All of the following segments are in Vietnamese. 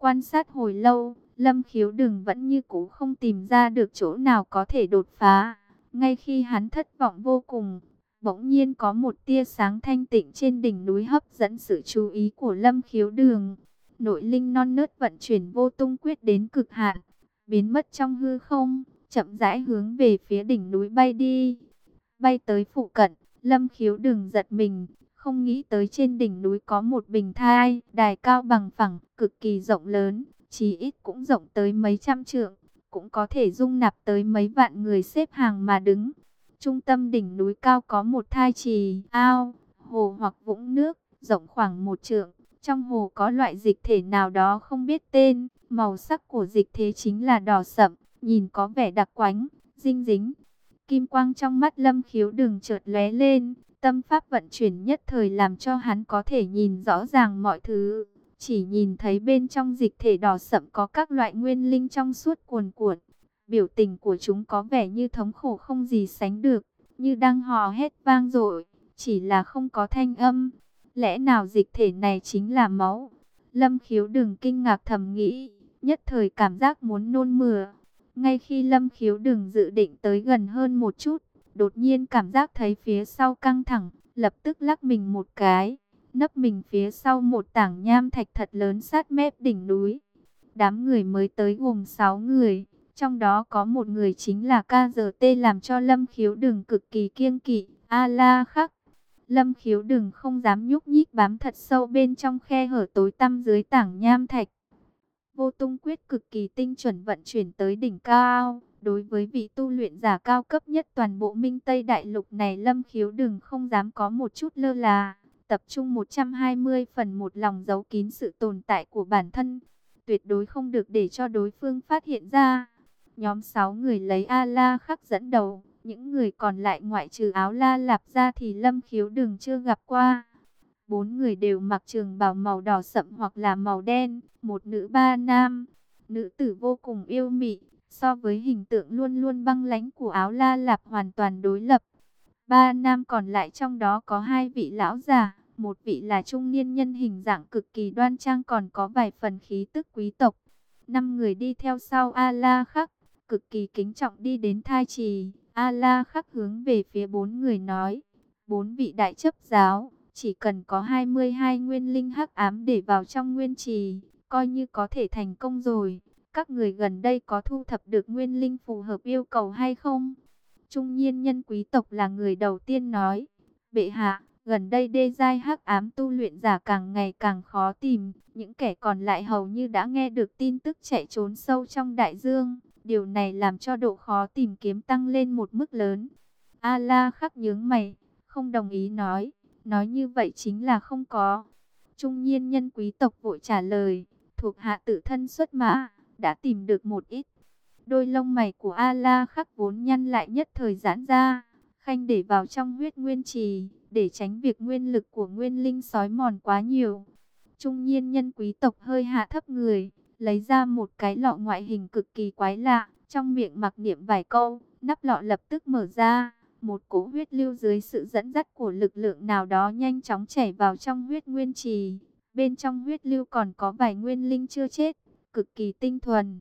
Quan sát hồi lâu, Lâm khiếu đừng vẫn như cũ không tìm ra được chỗ nào có thể đột phá. Ngay khi hắn thất vọng vô cùng, bỗng nhiên có một tia sáng thanh tịnh trên đỉnh núi hấp dẫn sự chú ý của Lâm khiếu đường. Nội linh non nớt vận chuyển vô tung quyết đến cực hạn, biến mất trong hư không, chậm rãi hướng về phía đỉnh núi bay đi. Bay tới phụ cận, Lâm khiếu đường giật mình, không nghĩ tới trên đỉnh núi có một bình thai, đài cao bằng phẳng, cực kỳ rộng lớn, chí ít cũng rộng tới mấy trăm trượng, cũng có thể dung nạp tới mấy vạn người xếp hàng mà đứng. Trung tâm đỉnh núi cao có một thai trì, ao, hồ hoặc vũng nước, rộng khoảng một trượng. Trong hồ có loại dịch thể nào đó không biết tên, màu sắc của dịch thế chính là đỏ sậm, nhìn có vẻ đặc quánh, dinh dính. Kim quang trong mắt lâm khiếu đường chợt lóe lên, tâm pháp vận chuyển nhất thời làm cho hắn có thể nhìn rõ ràng mọi thứ. Chỉ nhìn thấy bên trong dịch thể đỏ sậm có các loại nguyên linh trong suốt cuồn cuộn. Biểu tình của chúng có vẻ như thống khổ không gì sánh được, như đang hò hét vang dội, chỉ là không có thanh âm. Lẽ nào dịch thể này chính là máu? Lâm khiếu đừng kinh ngạc thầm nghĩ, nhất thời cảm giác muốn nôn mửa. Ngay khi lâm khiếu đừng dự định tới gần hơn một chút, đột nhiên cảm giác thấy phía sau căng thẳng, lập tức lắc mình một cái nấp mình phía sau một tảng nham thạch thật lớn sát mép đỉnh núi. Đám người mới tới gồm 6 người, trong đó có một người chính là KGT làm cho Lâm Khiếu Đừng cực kỳ kiêng kỵ, A-la khắc. Lâm Khiếu Đừng không dám nhúc nhích bám thật sâu bên trong khe hở tối tăm dưới tảng nham thạch. Vô tung quyết cực kỳ tinh chuẩn vận chuyển tới đỉnh cao. Đối với vị tu luyện giả cao cấp nhất toàn bộ Minh Tây Đại Lục này Lâm Khiếu Đừng không dám có một chút lơ là tập trung 120 phần một lòng giấu kín sự tồn tại của bản thân, tuyệt đối không được để cho đối phương phát hiện ra. Nhóm 6 người lấy A-la khắc dẫn đầu, những người còn lại ngoại trừ áo la lạp ra thì lâm khiếu đường chưa gặp qua. Bốn người đều mặc trường bào màu đỏ sậm hoặc là màu đen, một nữ ba nam. Nữ tử vô cùng yêu mị, so với hình tượng luôn luôn băng lãnh của áo la lạp hoàn toàn đối lập. Ba nam còn lại trong đó có hai vị lão già, một vị là trung niên nhân hình dạng cực kỳ đoan trang còn có vài phần khí tức quý tộc. Năm người đi theo sau A-la khắc, cực kỳ kính trọng đi đến thai trì. A-la khắc hướng về phía bốn người nói, bốn vị đại chấp giáo, chỉ cần có 22 nguyên linh hắc ám để vào trong nguyên trì, coi như có thể thành công rồi. Các người gần đây có thu thập được nguyên linh phù hợp yêu cầu hay không? Trung nhiên nhân quý tộc là người đầu tiên nói. Bệ hạ, gần đây đê giai hắc ám tu luyện giả càng ngày càng khó tìm. Những kẻ còn lại hầu như đã nghe được tin tức chạy trốn sâu trong đại dương. Điều này làm cho độ khó tìm kiếm tăng lên một mức lớn. A-la khắc nhướng mày, không đồng ý nói. Nói như vậy chính là không có. Trung nhiên nhân quý tộc vội trả lời, thuộc hạ tự thân xuất mã, đã tìm được một ít. Đôi lông mày của A-la khắc vốn nhăn lại nhất thời giãn ra, khanh để vào trong huyết nguyên trì, để tránh việc nguyên lực của nguyên linh sói mòn quá nhiều. Trung nhiên nhân quý tộc hơi hạ thấp người, lấy ra một cái lọ ngoại hình cực kỳ quái lạ, trong miệng mặc niệm vài câu, nắp lọ lập tức mở ra. Một cỗ huyết lưu dưới sự dẫn dắt của lực lượng nào đó nhanh chóng chảy vào trong huyết nguyên trì. Bên trong huyết lưu còn có vài nguyên linh chưa chết, cực kỳ tinh thuần.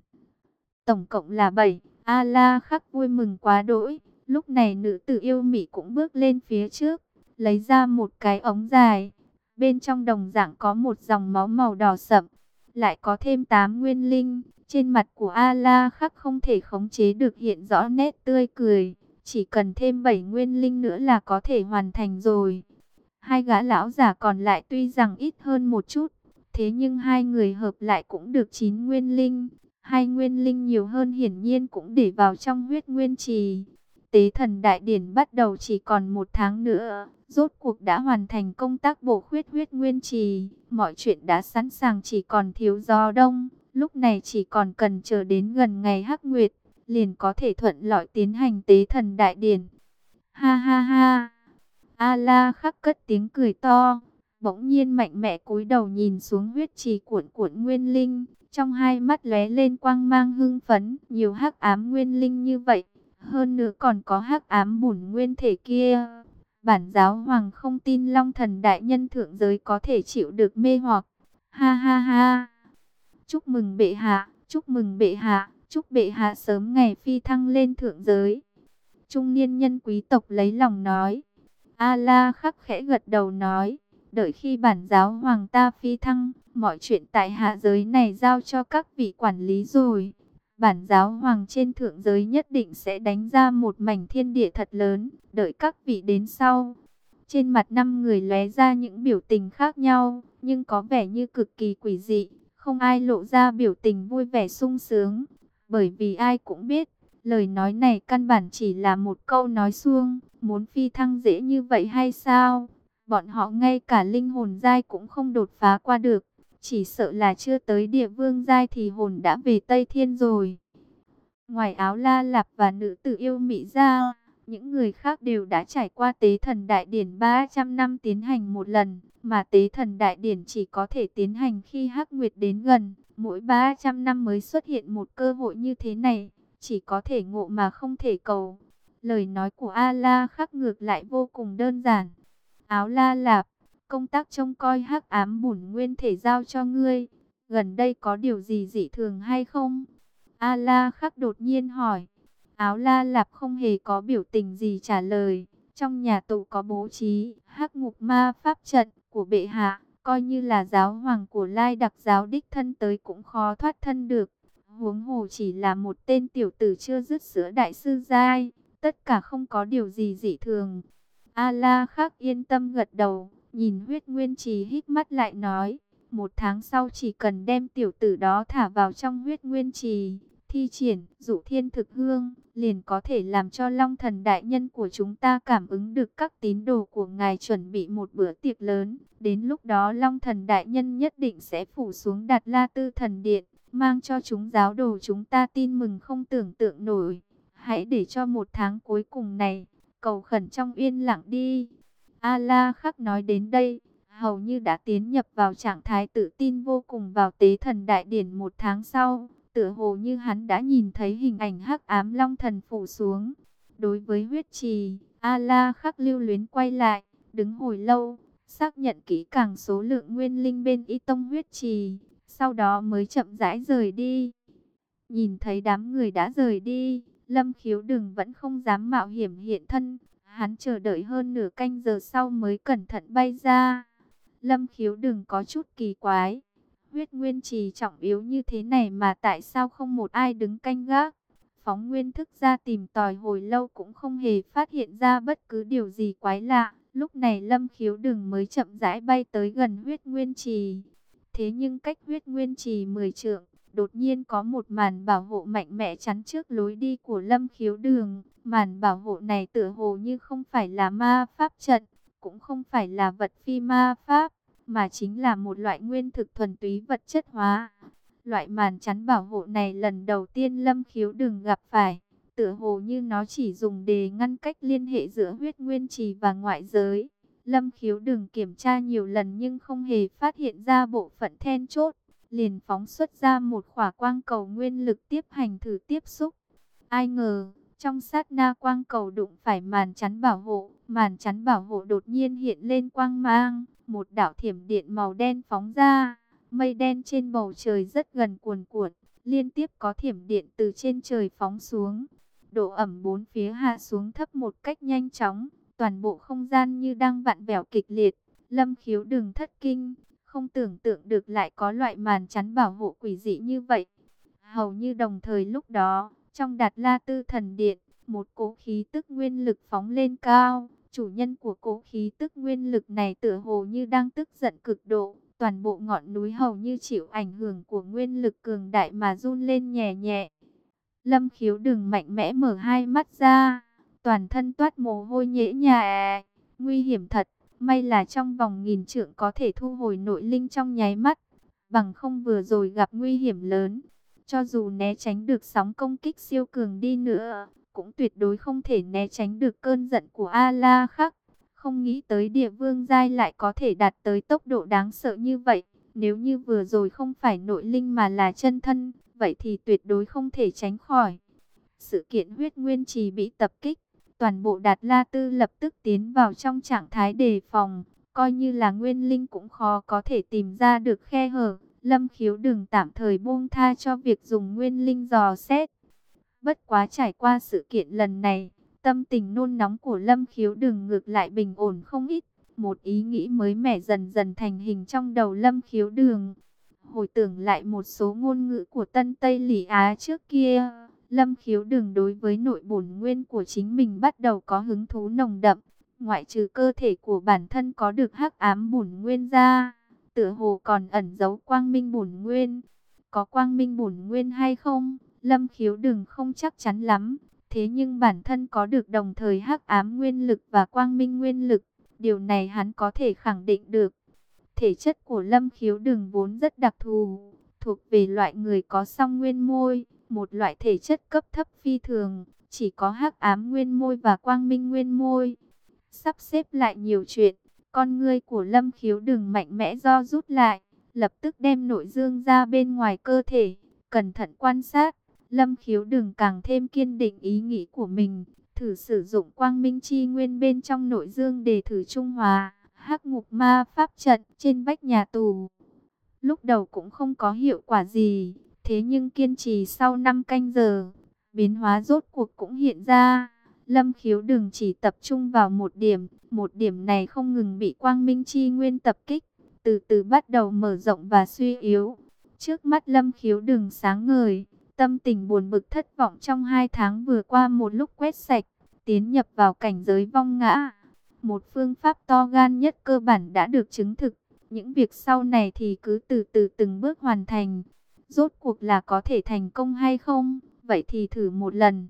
Tổng cộng là 7, A-la khắc vui mừng quá đỗi. Lúc này nữ tử yêu mị cũng bước lên phía trước, lấy ra một cái ống dài. Bên trong đồng dạng có một dòng máu màu đỏ sậm, lại có thêm 8 nguyên linh. Trên mặt của A-la khắc không thể khống chế được hiện rõ nét tươi cười. Chỉ cần thêm 7 nguyên linh nữa là có thể hoàn thành rồi. Hai gã lão giả còn lại tuy rằng ít hơn một chút, thế nhưng hai người hợp lại cũng được 9 nguyên linh. Hai nguyên linh nhiều hơn hiển nhiên cũng để vào trong huyết nguyên trì. Tế thần đại điển bắt đầu chỉ còn một tháng nữa. Rốt cuộc đã hoàn thành công tác bổ khuyết huyết nguyên trì. Mọi chuyện đã sẵn sàng chỉ còn thiếu gió đông. Lúc này chỉ còn cần chờ đến gần ngày hắc nguyệt. Liền có thể thuận lợi tiến hành tế thần đại điển. Ha ha ha. A-la khắc cất tiếng cười to. Bỗng nhiên mạnh mẽ cúi đầu nhìn xuống huyết trì cuộn cuộn nguyên linh. Trong hai mắt lóe lên quang mang hưng phấn, nhiều hắc ám nguyên linh như vậy, hơn nữa còn có hắc ám bùn nguyên thể kia. Bản giáo hoàng không tin Long thần đại nhân thượng giới có thể chịu được mê hoặc. Ha ha ha. chúc mừng bệ hạ, chúc mừng bệ hạ, chúc bệ hạ sớm ngày phi thăng lên thượng giới. Trung niên nhân quý tộc lấy lòng nói. A-la khắc khẽ gật đầu nói, đợi khi bản giáo hoàng ta phi thăng, mọi chuyện tại hạ giới này giao cho các vị quản lý rồi. Bản giáo hoàng trên thượng giới nhất định sẽ đánh ra một mảnh thiên địa thật lớn, đợi các vị đến sau. Trên mặt năm người lóe ra những biểu tình khác nhau, nhưng có vẻ như cực kỳ quỷ dị, không ai lộ ra biểu tình vui vẻ sung sướng, bởi vì ai cũng biết, lời nói này căn bản chỉ là một câu nói suông, muốn phi thăng dễ như vậy hay sao? Bọn họ ngay cả linh hồn giai cũng không đột phá qua được, chỉ sợ là chưa tới địa vương giai thì hồn đã về Tây Thiên rồi. Ngoài áo la lạp và nữ tử yêu mỹ ra, những người khác đều đã trải qua tế thần đại điển 300 năm tiến hành một lần, mà tế thần đại điển chỉ có thể tiến hành khi hắc nguyệt đến gần, mỗi 300 năm mới xuất hiện một cơ hội như thế này, chỉ có thể ngộ mà không thể cầu. Lời nói của A-la khắc ngược lại vô cùng đơn giản. Áo la lạp, công tác trông coi hắc ám bổn nguyên thể giao cho ngươi, gần đây có điều gì dị thường hay không? A-la khắc đột nhiên hỏi. Áo la lạp không hề có biểu tình gì trả lời. Trong nhà tù có bố trí hắc ngục ma pháp trận của bệ hạ, coi như là giáo hoàng của lai đặc giáo đích thân tới cũng khó thoát thân được. Huống hồ chỉ là một tên tiểu tử chưa dứt sữa đại sư giai, tất cả không có điều gì dị thường. A-la khắc yên tâm gật đầu, nhìn huyết nguyên trì hít mắt lại nói, một tháng sau chỉ cần đem tiểu tử đó thả vào trong huyết nguyên trì, thi triển dụ thiên thực hương, liền có thể làm cho long thần đại nhân của chúng ta cảm ứng được các tín đồ của ngài chuẩn bị một bữa tiệc lớn. Đến lúc đó long thần đại nhân nhất định sẽ phủ xuống đặt la tư thần điện, mang cho chúng giáo đồ chúng ta tin mừng không tưởng tượng nổi. Hãy để cho một tháng cuối cùng này, cầu khẩn trong yên lặng đi. A-la khắc nói đến đây, hầu như đã tiến nhập vào trạng thái tự tin vô cùng vào tế thần đại điển một tháng sau tựa hồ như hắn đã nhìn thấy hình ảnh hắc ám long thần phủ xuống. Đối với huyết trì, A-la khắc lưu luyến quay lại, đứng hồi lâu, xác nhận kỹ càng số lượng nguyên linh bên y tông huyết trì, sau đó mới chậm rãi rời đi. Nhìn thấy đám người đã rời đi, lâm khiếu đừng vẫn không dám mạo hiểm hiện thân, hắn chờ đợi hơn nửa canh giờ sau mới cẩn thận bay ra. Lâm khiếu đừng có chút kỳ quái, Huyết nguyên trì trọng yếu như thế này mà tại sao không một ai đứng canh gác? Phóng nguyên thức ra tìm tòi hồi lâu cũng không hề phát hiện ra bất cứ điều gì quái lạ. Lúc này lâm khiếu đừng mới chậm rãi bay tới gần huyết nguyên trì. Thế nhưng cách huyết nguyên trì 10 trượng, đột nhiên có một màn bảo hộ mạnh mẽ chắn trước lối đi của lâm khiếu đường. Màn bảo hộ này tựa hồ như không phải là ma pháp trận, cũng không phải là vật phi ma pháp mà chính là một loại nguyên thực thuần túy vật chất hóa. Loại màn chắn bảo hộ này lần đầu tiên Lâm Khiếu Đường gặp phải, tựa hồ như nó chỉ dùng để ngăn cách liên hệ giữa huyết nguyên trì và ngoại giới. Lâm Khiếu đừng kiểm tra nhiều lần nhưng không hề phát hiện ra bộ phận then chốt, liền phóng xuất ra một khỏa quang cầu nguyên lực tiếp hành thử tiếp xúc. Ai ngờ, trong sát na quang cầu đụng phải màn chắn bảo hộ, màn chắn bảo hộ đột nhiên hiện lên quang mang, một đạo thiểm điện màu đen phóng ra, mây đen trên bầu trời rất gần cuồn cuộn, liên tiếp có thiểm điện từ trên trời phóng xuống. Độ ẩm bốn phía hạ xuống thấp một cách nhanh chóng, toàn bộ không gian như đang vặn vẹo kịch liệt. Lâm khiếu đừng thất kinh, không tưởng tượng được lại có loại màn chắn bảo hộ quỷ dị như vậy. Hầu như đồng thời lúc đó, trong đạt la tư thần điện, một cỗ khí tức nguyên lực phóng lên cao, Chủ nhân của cỗ khí tức nguyên lực này tựa hồ như đang tức giận cực độ. Toàn bộ ngọn núi hầu như chịu ảnh hưởng của nguyên lực cường đại mà run lên nhẹ nhẹ. Lâm khiếu đừng mạnh mẽ mở hai mắt ra. Toàn thân toát mồ hôi nhễ nhà. Nguy hiểm thật. May là trong vòng nghìn trượng có thể thu hồi nội linh trong nháy mắt. Bằng không vừa rồi gặp nguy hiểm lớn. Cho dù né tránh được sóng công kích siêu cường đi nữa, cũng tuyệt đối không thể né tránh được cơn giận của A-la khắc. Không nghĩ tới địa vương giai lại có thể đạt tới tốc độ đáng sợ như vậy. Nếu như vừa rồi không phải nội linh mà là chân thân, vậy thì tuyệt đối không thể tránh khỏi. Sự kiện huyết nguyên trì bị tập kích, toàn bộ Đạt La Tư lập tức tiến vào trong trạng thái đề phòng, coi như là nguyên linh cũng khó có thể tìm ra được khe hở. Lâm khiếu đừng tạm thời buông tha cho việc dùng nguyên linh dò xét. Bất quá trải qua sự kiện lần này, tâm tình nôn nóng của Lâm khiếu đừng ngược lại bình ổn không ít. Một ý nghĩ mới mẻ dần dần thành hình trong đầu Lâm khiếu đường. Hồi tưởng lại một số ngôn ngữ của Tân Tây Lỷ Á trước kia, Lâm khiếu đường đối với nội bổn nguyên của chính mình bắt đầu có hứng thú nồng đậm. Ngoại trừ cơ thể của bản thân có được hắc ám bổn nguyên ra, tựa hồ còn ẩn giấu quang minh bổn nguyên. Có quang minh bổn nguyên hay không? Lâm khiếu đừng không chắc chắn lắm. Thế nhưng bản thân có được đồng thời hắc ám nguyên lực và quang minh nguyên lực. Điều này hắn có thể khẳng định được. Thể chất của lâm khiếu đừng vốn rất đặc thù. Thuộc về loại người có song nguyên môi. Một loại thể chất cấp thấp phi thường. Chỉ có hắc ám nguyên môi và quang minh nguyên môi. Sắp xếp lại nhiều chuyện con ngươi của Lâm Khiếu đừng mạnh mẽ do rút lại, lập tức đem nội dương ra bên ngoài cơ thể, cẩn thận quan sát. Lâm Khiếu đừng càng thêm kiên định ý nghĩ của mình, thử sử dụng quang minh chi nguyên bên trong nội dương để thử trung hòa, hắc ngục ma pháp trận trên vách nhà tù. Lúc đầu cũng không có hiệu quả gì, thế nhưng kiên trì sau 5 canh giờ, biến hóa rốt cuộc cũng hiện ra. Lâm khiếu đừng chỉ tập trung vào một điểm, một điểm này không ngừng bị quang minh chi nguyên tập kích, từ từ bắt đầu mở rộng và suy yếu. Trước mắt lâm khiếu đừng sáng ngời, tâm tình buồn bực thất vọng trong hai tháng vừa qua một lúc quét sạch, tiến nhập vào cảnh giới vong ngã. Một phương pháp to gan nhất cơ bản đã được chứng thực, những việc sau này thì cứ từ từ từng bước hoàn thành. Rốt cuộc là có thể thành công hay không, vậy thì thử một lần.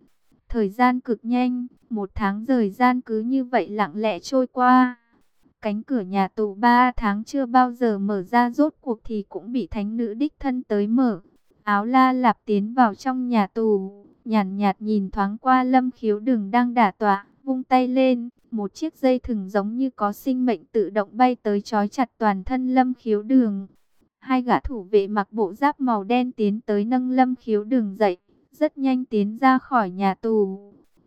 Thời gian cực nhanh, một tháng thời gian cứ như vậy lặng lẽ trôi qua. Cánh cửa nhà tù ba tháng chưa bao giờ mở ra rốt cuộc thì cũng bị thánh nữ đích thân tới mở. Áo la lạp tiến vào trong nhà tù, nhàn nhạt, nhìn thoáng qua lâm khiếu đường đang đả tọa, vung tay lên. Một chiếc dây thừng giống như có sinh mệnh tự động bay tới trói chặt toàn thân lâm khiếu đường. Hai gã thủ vệ mặc bộ giáp màu đen tiến tới nâng lâm khiếu đường dậy rất nhanh tiến ra khỏi nhà tù.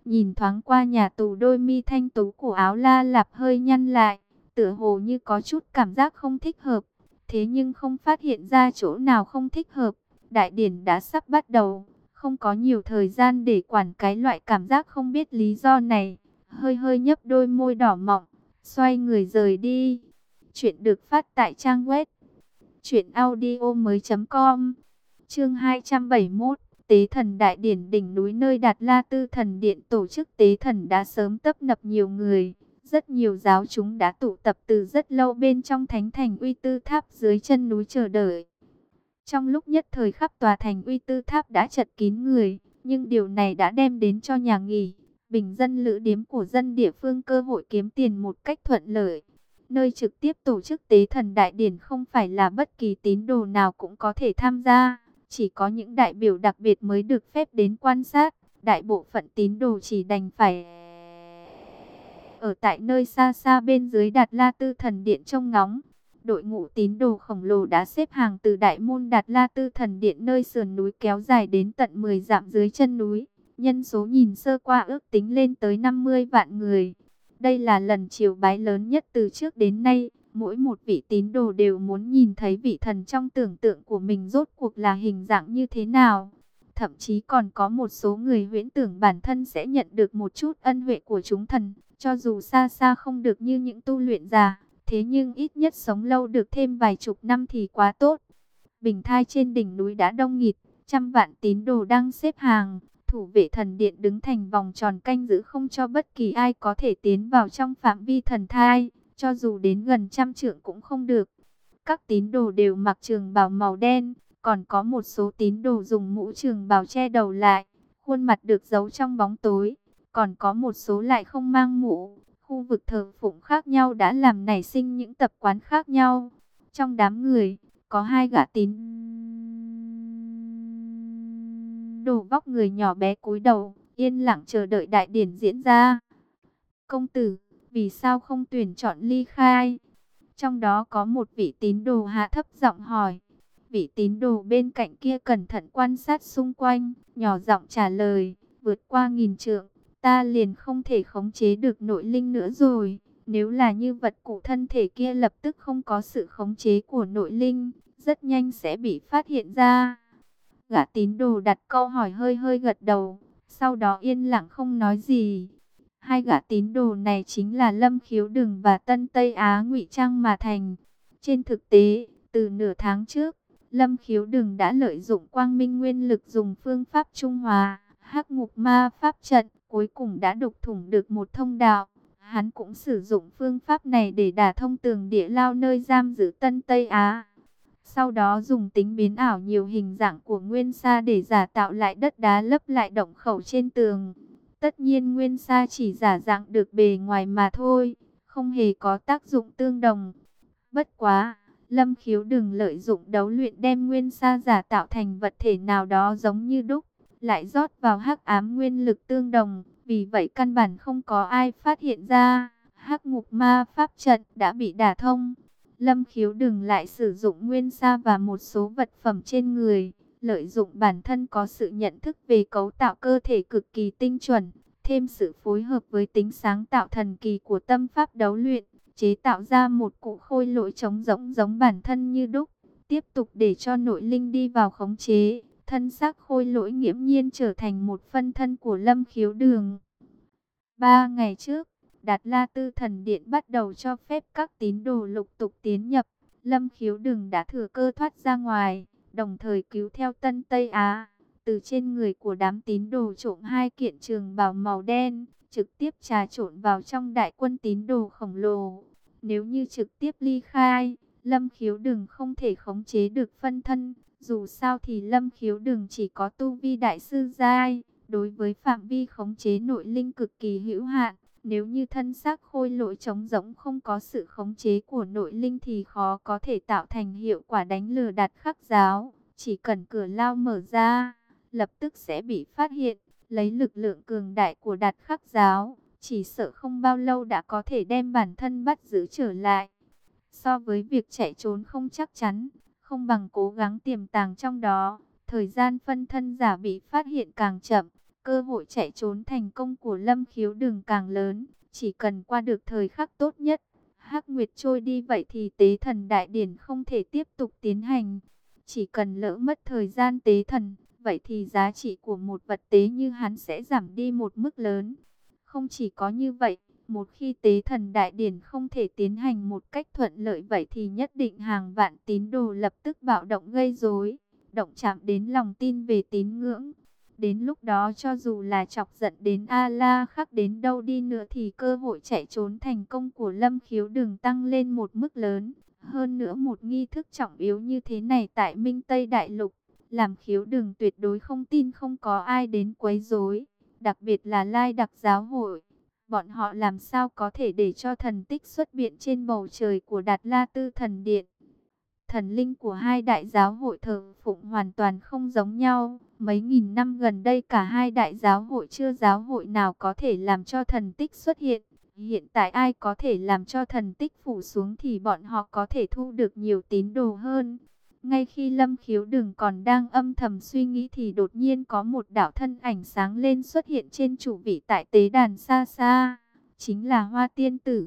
Nhìn thoáng qua nhà tù đôi mi thanh tú của áo la lạp hơi nhăn lại, tựa hồ như có chút cảm giác không thích hợp. Thế nhưng không phát hiện ra chỗ nào không thích hợp. Đại điển đã sắp bắt đầu, không có nhiều thời gian để quản cái loại cảm giác không biết lý do này. Hơi hơi nhấp đôi môi đỏ mọng, xoay người rời đi. Chuyện được phát tại trang web chuyện audio mới.com Chương 271 Tế thần đại điển đỉnh núi nơi Đạt La Tư thần điện tổ chức tế thần đã sớm tấp nập nhiều người. Rất nhiều giáo chúng đã tụ tập từ rất lâu bên trong thánh thành uy tư tháp dưới chân núi chờ đợi. Trong lúc nhất thời khắp tòa thành uy tư tháp đã chật kín người, nhưng điều này đã đem đến cho nhà nghỉ, bình dân lữ điếm của dân địa phương cơ hội kiếm tiền một cách thuận lợi. Nơi trực tiếp tổ chức tế thần đại điển không phải là bất kỳ tín đồ nào cũng có thể tham gia chỉ có những đại biểu đặc biệt mới được phép đến quan sát, đại bộ phận tín đồ chỉ đành phải ở tại nơi xa xa bên dưới Đạt La Tư Thần Điện trông ngóng. Đội ngũ tín đồ khổng lồ đã xếp hàng từ đại môn Đạt La Tư Thần Điện nơi sườn núi kéo dài đến tận 10 dặm dưới chân núi. Nhân số nhìn sơ qua ước tính lên tới 50 vạn người. Đây là lần triều bái lớn nhất từ trước đến nay. Mỗi một vị tín đồ đều muốn nhìn thấy vị thần trong tưởng tượng của mình rốt cuộc là hình dạng như thế nào. Thậm chí còn có một số người huyễn tưởng bản thân sẽ nhận được một chút ân huệ của chúng thần, cho dù xa xa không được như những tu luyện già, thế nhưng ít nhất sống lâu được thêm vài chục năm thì quá tốt. Bình thai trên đỉnh núi đã đông nghịt, trăm vạn tín đồ đang xếp hàng, thủ vệ thần điện đứng thành vòng tròn canh giữ không cho bất kỳ ai có thể tiến vào trong phạm vi thần thai cho dù đến gần trăm trượng cũng không được. Các tín đồ đều mặc trường bào màu đen, còn có một số tín đồ dùng mũ trường bào che đầu lại, khuôn mặt được giấu trong bóng tối, còn có một số lại không mang mũ. Khu vực thờ phụng khác nhau đã làm nảy sinh những tập quán khác nhau. Trong đám người, có hai gã tín đồ vóc người nhỏ bé cúi đầu, yên lặng chờ đợi đại điển diễn ra. Công tử vì sao không tuyển chọn ly khai? Trong đó có một vị tín đồ hạ thấp giọng hỏi. Vị tín đồ bên cạnh kia cẩn thận quan sát xung quanh, nhỏ giọng trả lời, vượt qua nghìn trượng, ta liền không thể khống chế được nội linh nữa rồi. Nếu là như vật cụ thân thể kia lập tức không có sự khống chế của nội linh, rất nhanh sẽ bị phát hiện ra. Gã tín đồ đặt câu hỏi hơi hơi gật đầu, sau đó yên lặng không nói gì. Hai gã tín đồ này chính là Lâm Khiếu Đừng và Tân Tây Á ngụy Trang mà thành. Trên thực tế, từ nửa tháng trước, Lâm Khiếu Đừng đã lợi dụng quang minh nguyên lực dùng phương pháp Trung Hòa, hắc ngục ma pháp trận, cuối cùng đã đục thủng được một thông đạo. Hắn cũng sử dụng phương pháp này để đả thông tường địa lao nơi giam giữ Tân Tây Á. Sau đó dùng tính biến ảo nhiều hình dạng của nguyên sa để giả tạo lại đất đá lấp lại động khẩu trên tường. Tất nhiên nguyên sa chỉ giả dạng được bề ngoài mà thôi, không hề có tác dụng tương đồng. Bất quá, Lâm Khiếu đừng lợi dụng đấu luyện đem nguyên sa giả tạo thành vật thể nào đó giống như đúc, lại rót vào hắc ám nguyên lực tương đồng, vì vậy căn bản không có ai phát hiện ra, hắc ngục ma pháp trận đã bị đả thông. Lâm khiếu đừng lại sử dụng nguyên sa và một số vật phẩm trên người, lợi dụng bản thân có sự nhận thức về cấu tạo cơ thể cực kỳ tinh chuẩn, thêm sự phối hợp với tính sáng tạo thần kỳ của tâm pháp đấu luyện, chế tạo ra một cụ khôi lỗi trống rỗng giống bản thân như đúc, tiếp tục để cho nội linh đi vào khống chế, thân xác khôi lỗi nghiễm nhiên trở thành một phân thân của lâm khiếu đường. Ba ngày trước, Đạt La Tư Thần Điện bắt đầu cho phép các tín đồ lục tục tiến nhập. Lâm khiếu đừng đã thừa cơ thoát ra ngoài, đồng thời cứu theo Tân Tây Á. Từ trên người của đám tín đồ trộm hai kiện trường bào màu đen, trực tiếp trà trộn vào trong đại quân tín đồ khổng lồ. Nếu như trực tiếp ly khai, Lâm khiếu đừng không thể khống chế được phân thân. Dù sao thì Lâm khiếu đừng chỉ có tu vi đại sư giai, đối với phạm vi khống chế nội linh cực kỳ hữu hạn nếu như thân xác khôi lỗi trống rỗng không có sự khống chế của nội linh thì khó có thể tạo thành hiệu quả đánh lừa đạt khắc giáo. Chỉ cần cửa lao mở ra, lập tức sẽ bị phát hiện, lấy lực lượng cường đại của đạt khắc giáo. Chỉ sợ không bao lâu đã có thể đem bản thân bắt giữ trở lại. So với việc chạy trốn không chắc chắn, không bằng cố gắng tiềm tàng trong đó. Thời gian phân thân giả bị phát hiện càng chậm, Cơ hội chạy trốn thành công của Lâm Khiếu đường càng lớn, chỉ cần qua được thời khắc tốt nhất. Hắc Nguyệt trôi đi vậy thì tế thần đại điển không thể tiếp tục tiến hành. Chỉ cần lỡ mất thời gian tế thần, vậy thì giá trị của một vật tế như hắn sẽ giảm đi một mức lớn. Không chỉ có như vậy, một khi tế thần đại điển không thể tiến hành một cách thuận lợi vậy thì nhất định hàng vạn tín đồ lập tức bạo động gây rối, động chạm đến lòng tin về tín ngưỡng. Đến lúc đó cho dù là chọc giận đến A-la khắc đến đâu đi nữa thì cơ hội chạy trốn thành công của Lâm Khiếu đừng tăng lên một mức lớn. Hơn nữa một nghi thức trọng yếu như thế này tại Minh Tây Đại Lục, làm khiếu đừng tuyệt đối không tin không có ai đến quấy rối, đặc biệt là lai đặc giáo hội. Bọn họ làm sao có thể để cho thần tích xuất biện trên bầu trời của Đạt La Tư Thần Điện. Thần linh của hai đại giáo hội thờ phụng hoàn toàn không giống nhau. Mấy nghìn năm gần đây cả hai đại giáo hội chưa giáo hội nào có thể làm cho thần tích xuất hiện. Hiện tại ai có thể làm cho thần tích phủ xuống thì bọn họ có thể thu được nhiều tín đồ hơn. Ngay khi Lâm Khiếu Đừng còn đang âm thầm suy nghĩ thì đột nhiên có một đạo thân ảnh sáng lên xuất hiện trên chủ vị tại tế đàn xa xa. Chính là Hoa Tiên Tử.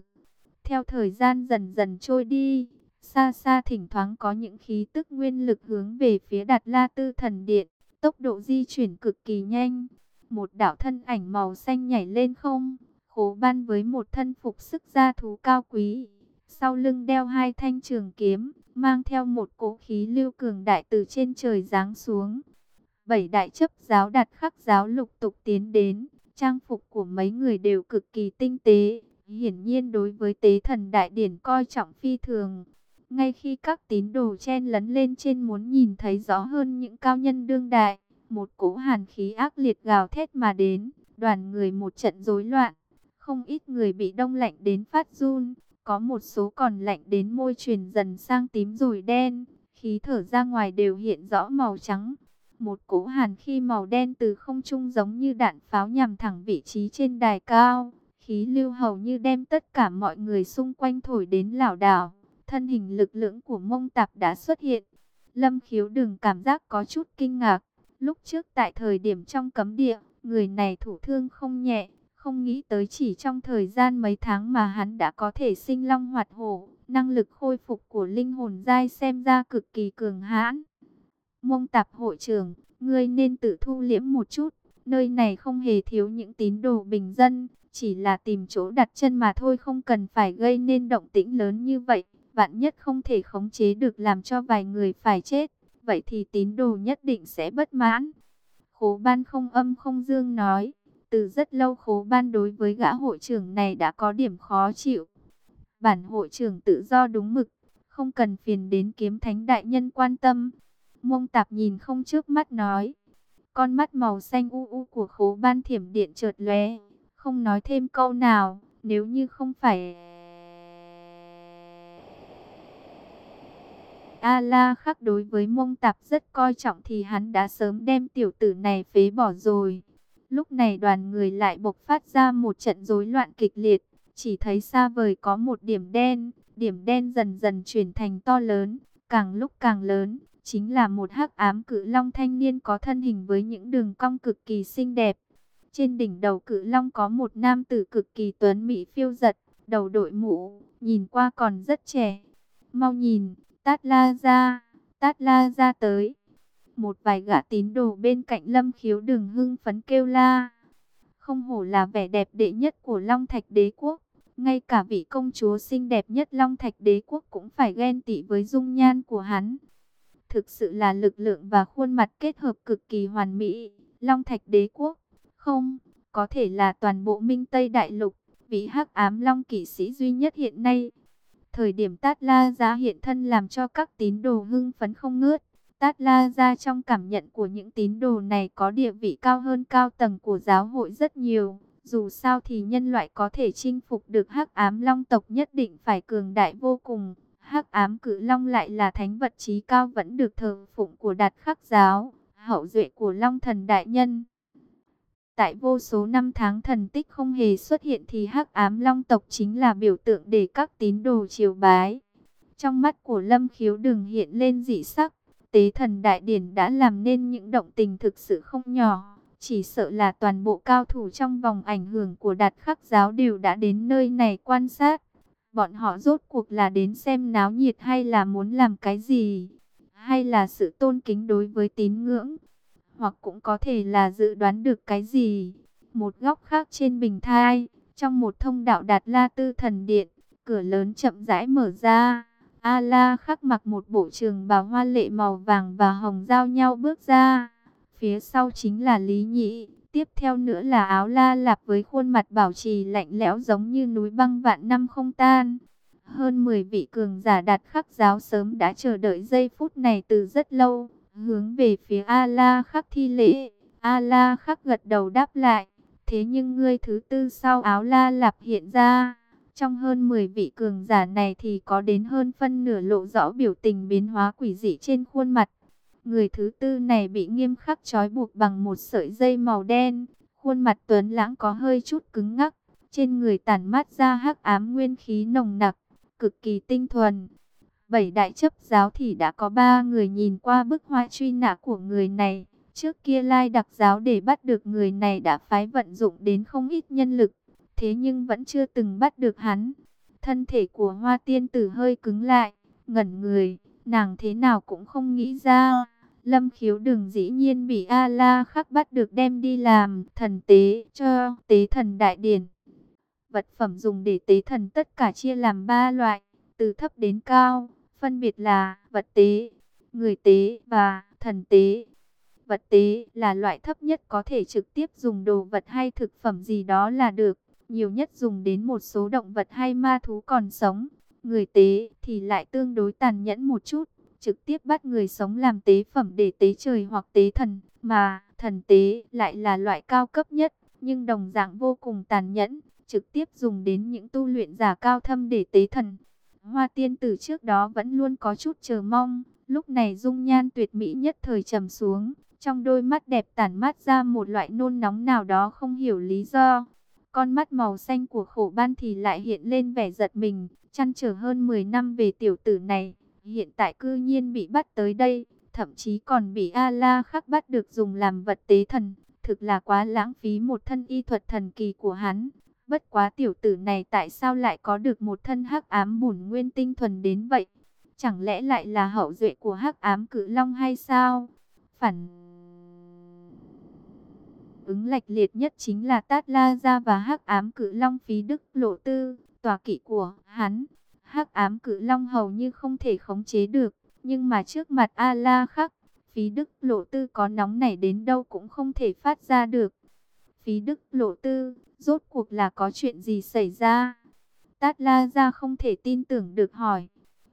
Theo thời gian dần dần trôi đi, xa xa thỉnh thoảng có những khí tức nguyên lực hướng về phía Đạt La Tư Thần Điện. Tốc độ di chuyển cực kỳ nhanh. Một đạo thân ảnh màu xanh nhảy lên không. Khố ban với một thân phục sức gia thú cao quý. Sau lưng đeo hai thanh trường kiếm. Mang theo một cỗ khí lưu cường đại từ trên trời giáng xuống. Bảy đại chấp giáo đặt khắc giáo lục tục tiến đến. Trang phục của mấy người đều cực kỳ tinh tế. Hiển nhiên đối với tế thần đại điển coi trọng phi thường. Ngay khi các tín đồ chen lấn lên trên muốn nhìn thấy rõ hơn những cao nhân đương đại, một cỗ hàn khí ác liệt gào thét mà đến, đoàn người một trận rối loạn. Không ít người bị đông lạnh đến phát run, có một số còn lạnh đến môi truyền dần sang tím rồi đen, khí thở ra ngoài đều hiện rõ màu trắng. Một cỗ hàn khi màu đen từ không trung giống như đạn pháo nhằm thẳng vị trí trên đài cao, khí lưu hầu như đem tất cả mọi người xung quanh thổi đến lảo đảo thân hình lực lượng của mông tạp đã xuất hiện. Lâm khiếu đừng cảm giác có chút kinh ngạc. Lúc trước tại thời điểm trong cấm địa, người này thủ thương không nhẹ, không nghĩ tới chỉ trong thời gian mấy tháng mà hắn đã có thể sinh long hoạt hổ, Năng lực khôi phục của linh hồn dai xem ra cực kỳ cường hãn. Mông tạp hội trưởng, ngươi nên tự thu liễm một chút. Nơi này không hề thiếu những tín đồ bình dân, chỉ là tìm chỗ đặt chân mà thôi không cần phải gây nên động tĩnh lớn như vậy. Vạn nhất không thể khống chế được làm cho vài người phải chết, vậy thì tín đồ nhất định sẽ bất mãn. Khố ban không âm không dương nói, từ rất lâu khố ban đối với gã hội trưởng này đã có điểm khó chịu. Bản hội trưởng tự do đúng mực, không cần phiền đến kiếm thánh đại nhân quan tâm. Mông tạp nhìn không trước mắt nói. Con mắt màu xanh u u của khố ban thiểm điện chợt lóe, không nói thêm câu nào, nếu như không phải... A-la khắc đối với mông tạp rất coi trọng thì hắn đã sớm đem tiểu tử này phế bỏ rồi. Lúc này đoàn người lại bộc phát ra một trận rối loạn kịch liệt, chỉ thấy xa vời có một điểm đen, điểm đen dần dần chuyển thành to lớn, càng lúc càng lớn, chính là một hắc ám cự long thanh niên có thân hình với những đường cong cực kỳ xinh đẹp. Trên đỉnh đầu cự long có một nam tử cực kỳ tuấn mỹ phiêu giật, đầu đội mũ, nhìn qua còn rất trẻ. Mau nhìn, Tát La ra, Tát La ra tới. Một vài gã tín đồ bên cạnh lâm khiếu đường hưng phấn kêu la. Không hổ là vẻ đẹp đệ nhất của Long Thạch Đế Quốc. Ngay cả vị công chúa xinh đẹp nhất Long Thạch Đế Quốc cũng phải ghen tị với dung nhan của hắn. Thực sự là lực lượng và khuôn mặt kết hợp cực kỳ hoàn mỹ. Long Thạch Đế Quốc, không, có thể là toàn bộ Minh Tây Đại Lục, vị hắc ám Long kỵ sĩ duy nhất hiện nay. Thời điểm Tát La Gia hiện thân làm cho các tín đồ hưng phấn không ngớt. Tát La Gia trong cảm nhận của những tín đồ này có địa vị cao hơn cao tầng của giáo hội rất nhiều. Dù sao thì nhân loại có thể chinh phục được hắc ám long tộc nhất định phải cường đại vô cùng. hắc ám cự long lại là thánh vật trí cao vẫn được thờ phụng của đạt khắc giáo, hậu duệ của long thần đại nhân. Tại vô số năm tháng thần tích không hề xuất hiện thì hắc ám long tộc chính là biểu tượng để các tín đồ triều bái. Trong mắt của Lâm Khiếu đừng hiện lên dị sắc, tế thần đại điển đã làm nên những động tình thực sự không nhỏ. Chỉ sợ là toàn bộ cao thủ trong vòng ảnh hưởng của đạt khắc giáo đều đã đến nơi này quan sát. Bọn họ rốt cuộc là đến xem náo nhiệt hay là muốn làm cái gì? Hay là sự tôn kính đối với tín ngưỡng? Hoặc cũng có thể là dự đoán được cái gì? Một góc khác trên bình thai, trong một thông đạo đạt la tư thần điện, cửa lớn chậm rãi mở ra. A-la khắc mặc một bộ trường bào hoa lệ màu vàng và hồng giao nhau bước ra. Phía sau chính là Lý Nhị, tiếp theo nữa là áo la lạp với khuôn mặt bảo trì lạnh lẽo giống như núi băng vạn năm không tan. Hơn 10 vị cường giả đạt khắc giáo sớm đã chờ đợi giây phút này từ rất lâu, hướng về phía A-la khắc thi lễ. A-la khắc gật đầu đáp lại, thế nhưng ngươi thứ tư sau áo la lạp hiện ra. Trong hơn 10 vị cường giả này thì có đến hơn phân nửa lộ rõ biểu tình biến hóa quỷ dị trên khuôn mặt. Người thứ tư này bị nghiêm khắc trói buộc bằng một sợi dây màu đen. Khuôn mặt tuấn lãng có hơi chút cứng ngắc. Trên người tản mát ra hắc ám nguyên khí nồng nặc, cực kỳ tinh thuần. Bảy đại chấp giáo thì đã có ba người nhìn qua bức hoa truy nã của người này. Trước kia lai đặc giáo để bắt được người này đã phái vận dụng đến không ít nhân lực. Thế nhưng vẫn chưa từng bắt được hắn. Thân thể của hoa tiên tử hơi cứng lại, ngẩn người, nàng thế nào cũng không nghĩ ra. Lâm khiếu đừng dĩ nhiên bị A-la khắc bắt được đem đi làm thần tế cho tế thần đại điển. Vật phẩm dùng để tế thần tất cả chia làm ba loại, từ thấp đến cao, phân biệt là vật tế, người tế và thần tế. Vật tế là loại thấp nhất có thể trực tiếp dùng đồ vật hay thực phẩm gì đó là được, nhiều nhất dùng đến một số động vật hay ma thú còn sống. Người tế thì lại tương đối tàn nhẫn một chút, trực tiếp bắt người sống làm tế phẩm để tế trời hoặc tế thần, mà thần tế lại là loại cao cấp nhất, nhưng đồng dạng vô cùng tàn nhẫn, trực tiếp dùng đến những tu luyện giả cao thâm để tế thần. Hoa tiên tử trước đó vẫn luôn có chút chờ mong, lúc này dung nhan tuyệt mỹ nhất thời trầm xuống, trong đôi mắt đẹp tản mát ra một loại nôn nóng nào đó không hiểu lý do. Con mắt màu xanh của khổ ban thì lại hiện lên vẻ giật mình, chăn trở hơn 10 năm về tiểu tử này hiện tại cư nhiên bị bắt tới đây, thậm chí còn bị A-la khắc bắt được dùng làm vật tế thần, thực là quá lãng phí một thân y thuật thần kỳ của hắn. Bất quá tiểu tử này tại sao lại có được một thân hắc ám bùn nguyên tinh thuần đến vậy? Chẳng lẽ lại là hậu duệ của hắc ám cự long hay sao? Phản ứng lệch liệt nhất chính là Tát La Gia và hắc ám cự long phí đức lộ tư, tòa kỵ của hắn. hắc ám cự long hầu như không thể khống chế được, nhưng mà trước mặt A-la khắc, phí đức lộ tư có nóng nảy đến đâu cũng không thể phát ra được. Phí đức lộ tư, rốt cuộc là có chuyện gì xảy ra? Tát La Gia không thể tin tưởng được hỏi.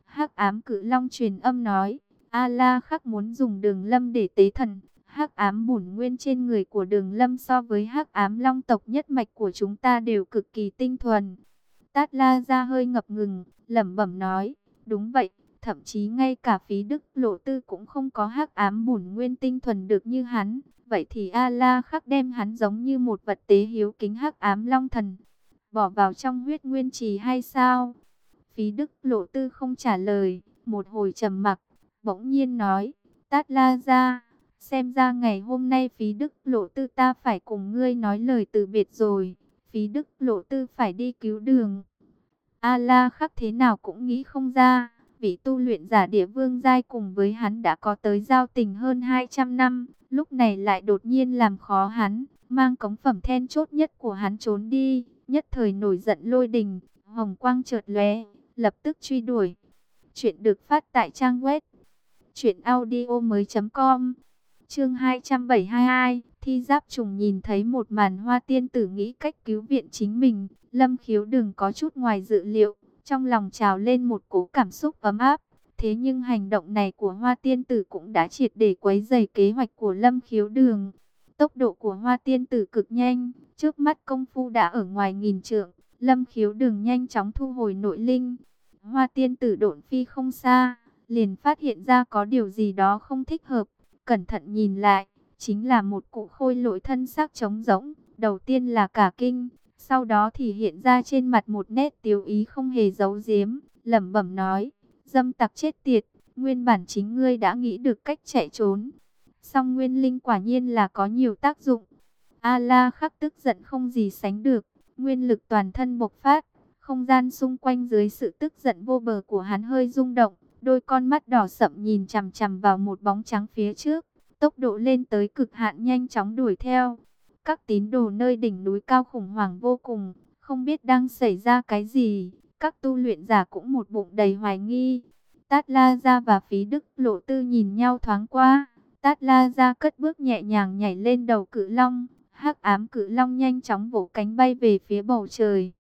hắc ám cự long truyền âm nói, A-la khắc muốn dùng đường lâm để tế thần. Hắc ám bổn nguyên trên người của Đường Lâm so với Hắc ám long tộc nhất mạch của chúng ta đều cực kỳ tinh thuần. Tát La ra hơi ngập ngừng, lẩm bẩm nói, đúng vậy, thậm chí ngay cả phí đức lộ tư cũng không có Hắc ám bổn nguyên tinh thuần được như hắn. Vậy thì A La khắc đem hắn giống như một vật tế hiếu kính Hắc ám long thần, bỏ vào trong huyết nguyên trì hay sao? Phí đức lộ tư không trả lời, một hồi trầm mặc, bỗng nhiên nói, Tát La ra Xem ra ngày hôm nay phí đức lộ tư ta phải cùng ngươi nói lời từ biệt rồi. Phí đức lộ tư phải đi cứu đường. A-la khắc thế nào cũng nghĩ không ra. Vị tu luyện giả địa vương giai cùng với hắn đã có tới giao tình hơn 200 năm. Lúc này lại đột nhiên làm khó hắn. Mang cống phẩm then chốt nhất của hắn trốn đi. Nhất thời nổi giận lôi đình. Hồng quang chợt lóe Lập tức truy đuổi. Chuyện được phát tại trang web. chuyệnaudio mới.com Chương 272, Thi Giáp Trùng nhìn thấy một màn hoa tiên tử nghĩ cách cứu viện chính mình, Lâm Khiếu đừng có chút ngoài dự liệu, trong lòng trào lên một cỗ cảm xúc ấm áp. Thế nhưng hành động này của hoa tiên tử cũng đã triệt để quấy dày kế hoạch của Lâm Khiếu đường. Tốc độ của hoa tiên tử cực nhanh, trước mắt công phu đã ở ngoài nghìn trượng, Lâm Khiếu đường nhanh chóng thu hồi nội linh. Hoa tiên tử độn phi không xa, liền phát hiện ra có điều gì đó không thích hợp Cẩn thận nhìn lại, chính là một cụ khôi lỗi thân xác trống rỗng. Đầu tiên là cả kinh, sau đó thì hiện ra trên mặt một nét tiêu ý không hề giấu giếm, lẩm bẩm nói, dâm tặc chết tiệt, nguyên bản chính ngươi đã nghĩ được cách chạy trốn. Song nguyên linh quả nhiên là có nhiều tác dụng. A-la khắc tức giận không gì sánh được, nguyên lực toàn thân bộc phát, không gian xung quanh dưới sự tức giận vô bờ của hắn hơi rung động, Đôi con mắt đỏ sậm nhìn chằm chằm vào một bóng trắng phía trước, tốc độ lên tới cực hạn nhanh chóng đuổi theo. Các tín đồ nơi đỉnh núi cao khủng hoảng vô cùng, không biết đang xảy ra cái gì. Các tu luyện giả cũng một bụng đầy hoài nghi. Tát La Gia và Phí Đức Lộ Tư nhìn nhau thoáng qua. Tát La Gia cất bước nhẹ nhàng nhảy lên đầu cự long. hắc ám cự long nhanh chóng vỗ cánh bay về phía bầu trời.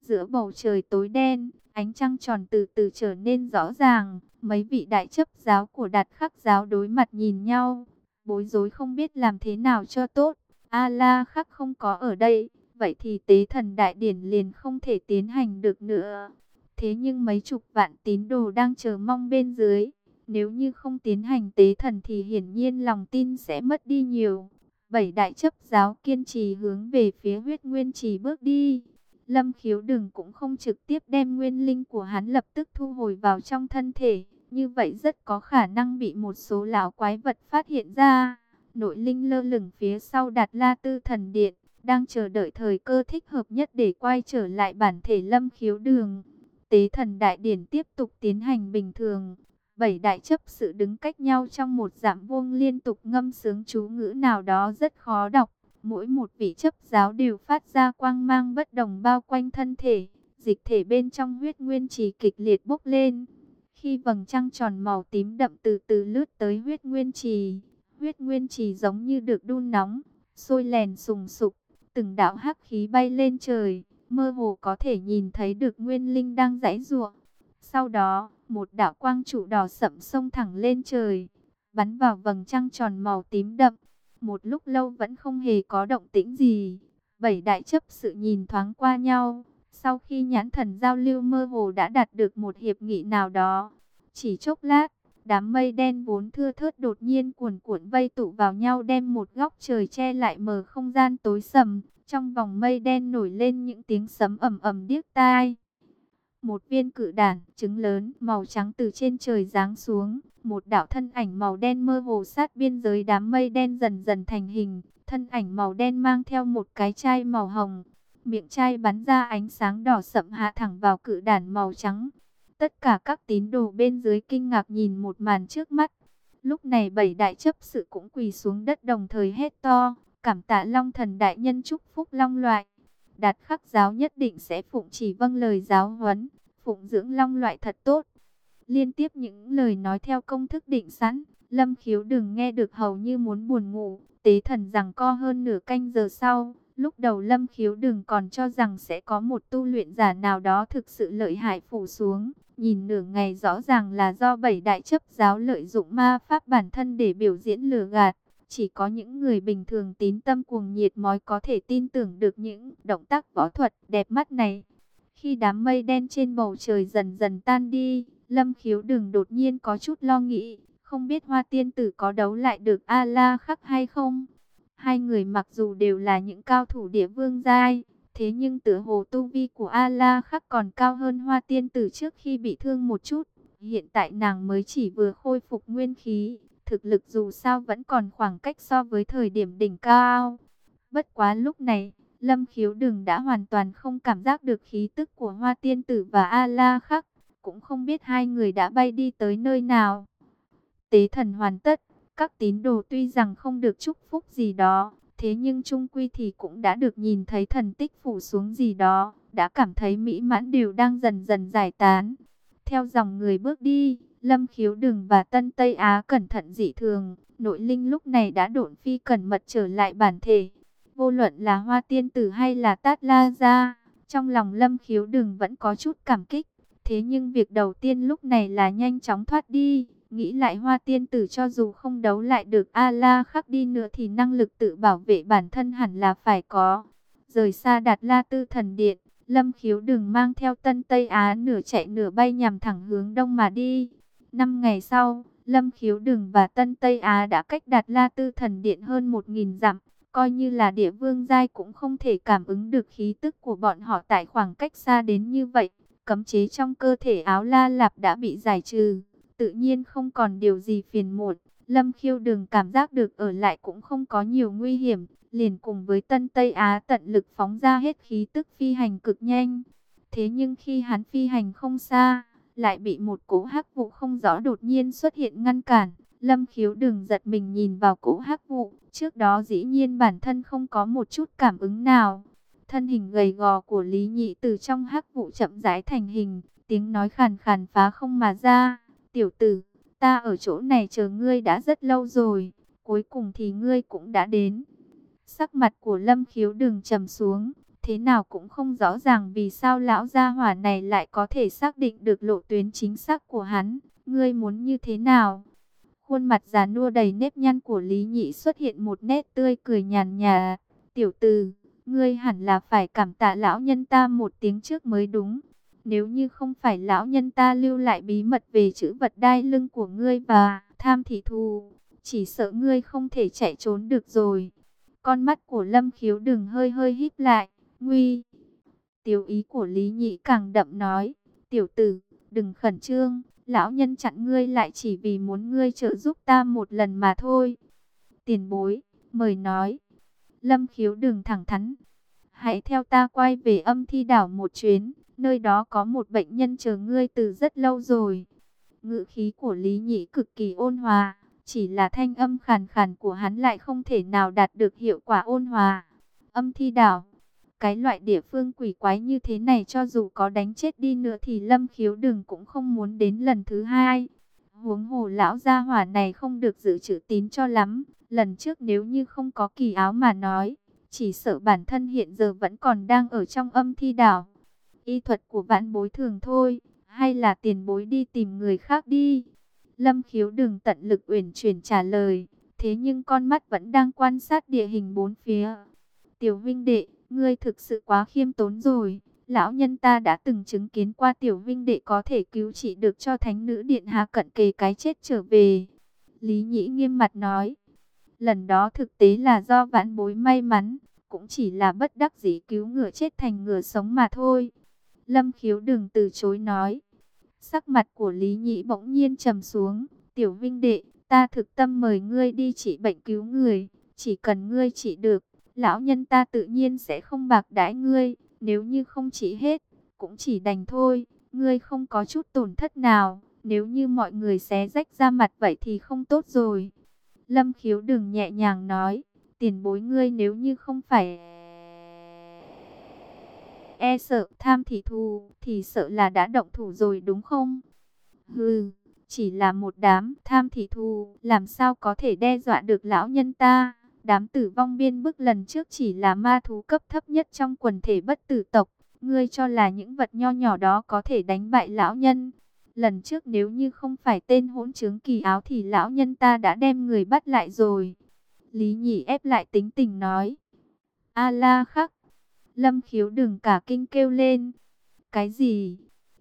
Giữa bầu trời tối đen, Ánh trăng tròn từ từ trở nên rõ ràng, mấy vị đại chấp giáo của đạt khắc giáo đối mặt nhìn nhau, bối rối không biết làm thế nào cho tốt. A-la khắc không có ở đây, vậy thì tế thần đại điển liền không thể tiến hành được nữa. Thế nhưng mấy chục vạn tín đồ đang chờ mong bên dưới, nếu như không tiến hành tế thần thì hiển nhiên lòng tin sẽ mất đi nhiều. Bảy đại chấp giáo kiên trì hướng về phía huyết nguyên trì bước đi. Lâm khiếu đừng cũng không trực tiếp đem nguyên linh của hắn lập tức thu hồi vào trong thân thể. Như vậy rất có khả năng bị một số lão quái vật phát hiện ra. Nội linh lơ lửng phía sau đạt la tư thần điện, đang chờ đợi thời cơ thích hợp nhất để quay trở lại bản thể lâm khiếu đường. Tế thần đại điển tiếp tục tiến hành bình thường. Bảy đại chấp sự đứng cách nhau trong một dạng vuông liên tục ngâm sướng chú ngữ nào đó rất khó đọc. Mỗi một vị chấp giáo đều phát ra quang mang bất đồng bao quanh thân thể, dịch thể bên trong huyết nguyên trì kịch liệt bốc lên. Khi vầng trăng tròn màu tím đậm từ từ lướt tới huyết nguyên trì, huyết nguyên trì giống như được đun nóng, sôi lèn sùng sục, từng đạo hắc khí bay lên trời, mơ hồ có thể nhìn thấy được nguyên linh đang giãy giụa. Sau đó, một đạo quang trụ đỏ sậm xông thẳng lên trời, bắn vào vầng trăng tròn màu tím đậm. Một lúc lâu vẫn không hề có động tĩnh gì. Bảy đại chấp sự nhìn thoáng qua nhau. Sau khi nhãn thần giao lưu mơ hồ đã đạt được một hiệp nghị nào đó. Chỉ chốc lát, đám mây đen vốn thưa thớt đột nhiên cuồn cuộn vây tụ vào nhau đem một góc trời che lại mờ không gian tối sầm. Trong vòng mây đen nổi lên những tiếng sấm ầm ầm điếc tai. Một viên cự đản, trứng lớn, màu trắng từ trên trời giáng xuống. Một đạo thân ảnh màu đen mơ hồ sát biên giới đám mây đen dần dần thành hình. Thân ảnh màu đen mang theo một cái chai màu hồng. miệng chai bắn ra ánh sáng đỏ sậm hạ thẳng vào cự đản màu trắng. Tất cả các tín đồ bên dưới kinh ngạc nhìn một màn trước mắt. Lúc này bảy đại chấp sự cũng quỳ xuống đất đồng thời hét to, cảm tạ Long thần đại nhân chúc phúc Long loại. Đạt khắc giáo nhất định sẽ phụng chỉ vâng lời giáo huấn, phụng dưỡng Long loại thật tốt. Liên tiếp những lời nói theo công thức định sẵn, Lâm khiếu đừng nghe được hầu như muốn buồn ngủ, tế thần rằng co hơn nửa canh giờ sau. Lúc đầu Lâm khiếu đừng còn cho rằng sẽ có một tu luyện giả nào đó thực sự lợi hại phủ xuống. Nhìn nửa ngày rõ ràng là do bảy đại chấp giáo lợi dụng ma pháp bản thân để biểu diễn lừa gạt. Chỉ có những người bình thường tín tâm cuồng nhiệt mới có thể tin tưởng được những động tác võ thuật đẹp mắt này. Khi đám mây đen trên bầu trời dần dần tan đi, Lâm khiếu đường đột nhiên có chút lo nghĩ, không biết hoa tiên tử có đấu lại được A-la khắc hay không. Hai người mặc dù đều là những cao thủ địa vương giai, thế nhưng tựa hồ tu vi của A-la khắc còn cao hơn hoa tiên tử trước khi bị thương một chút. Hiện tại nàng mới chỉ vừa khôi phục nguyên khí, thực lực dù sao vẫn còn khoảng cách so với thời điểm đỉnh cao. Bất quá lúc này, Lâm khiếu đừng đã hoàn toàn không cảm giác được khí tức của hoa tiên tử và A-la khắc cũng không biết hai người đã bay đi tới nơi nào. Tế thần hoàn tất, các tín đồ tuy rằng không được chúc phúc gì đó, thế nhưng trung quy thì cũng đã được nhìn thấy thần tích phủ xuống gì đó, đã cảm thấy mỹ mãn đều đang dần dần giải tán. Theo dòng người bước đi, Lâm Khiếu Đừng và Tân Tây Á cẩn thận dị thường, nội linh lúc này đã độn phi cẩn mật trở lại bản thể. Vô luận là Hoa Tiên Tử hay là Tát La Gia, trong lòng Lâm Khiếu Đừng vẫn có chút cảm kích. Thế nhưng việc đầu tiên lúc này là nhanh chóng thoát đi. Nghĩ lại hoa tiên tử cho dù không đấu lại được A-la khắc đi nữa thì năng lực tự bảo vệ bản thân hẳn là phải có. Rời xa đạt la tư thần điện, lâm khiếu đừng mang theo tân Tây Á nửa chạy nửa bay nhằm thẳng hướng đông mà đi. Năm ngày sau, lâm khiếu đừng và tân Tây Á đã cách đạt la tư thần điện hơn một nghìn dặm. Coi như là địa vương giai cũng không thể cảm ứng được khí tức của bọn họ tại khoảng cách xa đến như vậy. Cấm chế trong cơ thể áo la lạp đã bị giải trừ, tự nhiên không còn điều gì phiền muộn. Lâm khiêu đừng cảm giác được ở lại cũng không có nhiều nguy hiểm, liền cùng với Tân Tây Á tận lực phóng ra hết khí tức phi hành cực nhanh. Thế nhưng khi hắn phi hành không xa, lại bị một cỗ hắc vụ không rõ đột nhiên xuất hiện ngăn cản. Lâm khiếu đừng giật mình nhìn vào cỗ hắc vụ, trước đó dĩ nhiên bản thân không có một chút cảm ứng nào. Thân hình gầy gò của Lý Nhị từ trong hắc vụ chậm rãi thành hình, tiếng nói khàn khàn phá không mà ra. Tiểu tử, ta ở chỗ này chờ ngươi đã rất lâu rồi, cuối cùng thì ngươi cũng đã đến. Sắc mặt của Lâm Khiếu đừng trầm xuống, thế nào cũng không rõ ràng vì sao lão gia hỏa này lại có thể xác định được lộ tuyến chính xác của hắn. Ngươi muốn như thế nào? Khuôn mặt già nua đầy nếp nhăn của Lý Nhị xuất hiện một nét tươi cười nhàn nhà. Tiểu tử, Ngươi hẳn là phải cảm tạ lão nhân ta một tiếng trước mới đúng. Nếu như không phải lão nhân ta lưu lại bí mật về chữ vật đai lưng của ngươi và tham thị thù, chỉ sợ ngươi không thể chạy trốn được rồi. Con mắt của Lâm Khiếu đừng hơi hơi híp lại, nguy. Tiểu ý của Lý Nhị càng đậm nói, tiểu tử, đừng khẩn trương, lão nhân chặn ngươi lại chỉ vì muốn ngươi trợ giúp ta một lần mà thôi. Tiền bối, mời nói. Lâm khiếu đừng thẳng thắn. Hãy theo ta quay về âm thi đảo một chuyến. Nơi đó có một bệnh nhân chờ ngươi từ rất lâu rồi. Ngữ khí của Lý Nhĩ cực kỳ ôn hòa. Chỉ là thanh âm khàn khàn của hắn lại không thể nào đạt được hiệu quả ôn hòa. Âm thi đảo. Cái loại địa phương quỷ quái như thế này cho dù có đánh chết đi nữa thì Lâm Khiếu Đừng cũng không muốn đến lần thứ hai. Huống hồ lão gia hỏa này không được giữ chữ tín cho lắm. Lần trước nếu như không có kỳ áo mà nói, chỉ sợ bản thân hiện giờ vẫn còn đang ở trong âm thi đảo. Y thuật của vãn bối thường thôi, hay là tiền bối đi tìm người khác đi. Lâm khiếu đừng tận lực uyển chuyển trả lời, thế nhưng con mắt vẫn đang quan sát địa hình bốn phía. Tiểu Vinh Đệ, ngươi thực sự quá khiêm tốn rồi. Lão nhân ta đã từng chứng kiến qua Tiểu Vinh Đệ có thể cứu trị được cho thánh nữ điện hạ cận kề cái chết trở về. Lý Nhĩ nghiêm mặt nói, Lần đó thực tế là do vãn bối may mắn, cũng chỉ là bất đắc dĩ cứu ngựa chết thành ngựa sống mà thôi. Lâm khiếu đừng từ chối nói. Sắc mặt của Lý Nhĩ bỗng nhiên trầm xuống. Tiểu Vinh Đệ, ta thực tâm mời ngươi đi trị bệnh cứu người. Chỉ cần ngươi trị được, lão nhân ta tự nhiên sẽ không bạc đãi ngươi, nếu như không trị hết, cũng chỉ đành thôi, ngươi không có chút tổn thất nào, nếu như mọi người xé rách ra mặt vậy thì không tốt rồi. Lâm khiếu đừng nhẹ nhàng nói, tiền bối ngươi nếu như không phải e sợ tham thì thù, thì sợ là đã động thủ rồi đúng không? Hừ, chỉ là một đám tham thì thù, làm sao có thể đe dọa được lão nhân ta? Đám tử vong biên bức lần trước chỉ là ma thú cấp thấp nhất trong quần thể bất tử tộc. Ngươi cho là những vật nho nhỏ đó có thể đánh bại lão nhân. Lần trước nếu như không phải tên hỗn trướng kỳ áo thì lão nhân ta đã đem người bắt lại rồi. Lý nhị ép lại tính tình nói. A-la khắc. Lâm khiếu đừng cả kinh kêu lên. Cái gì?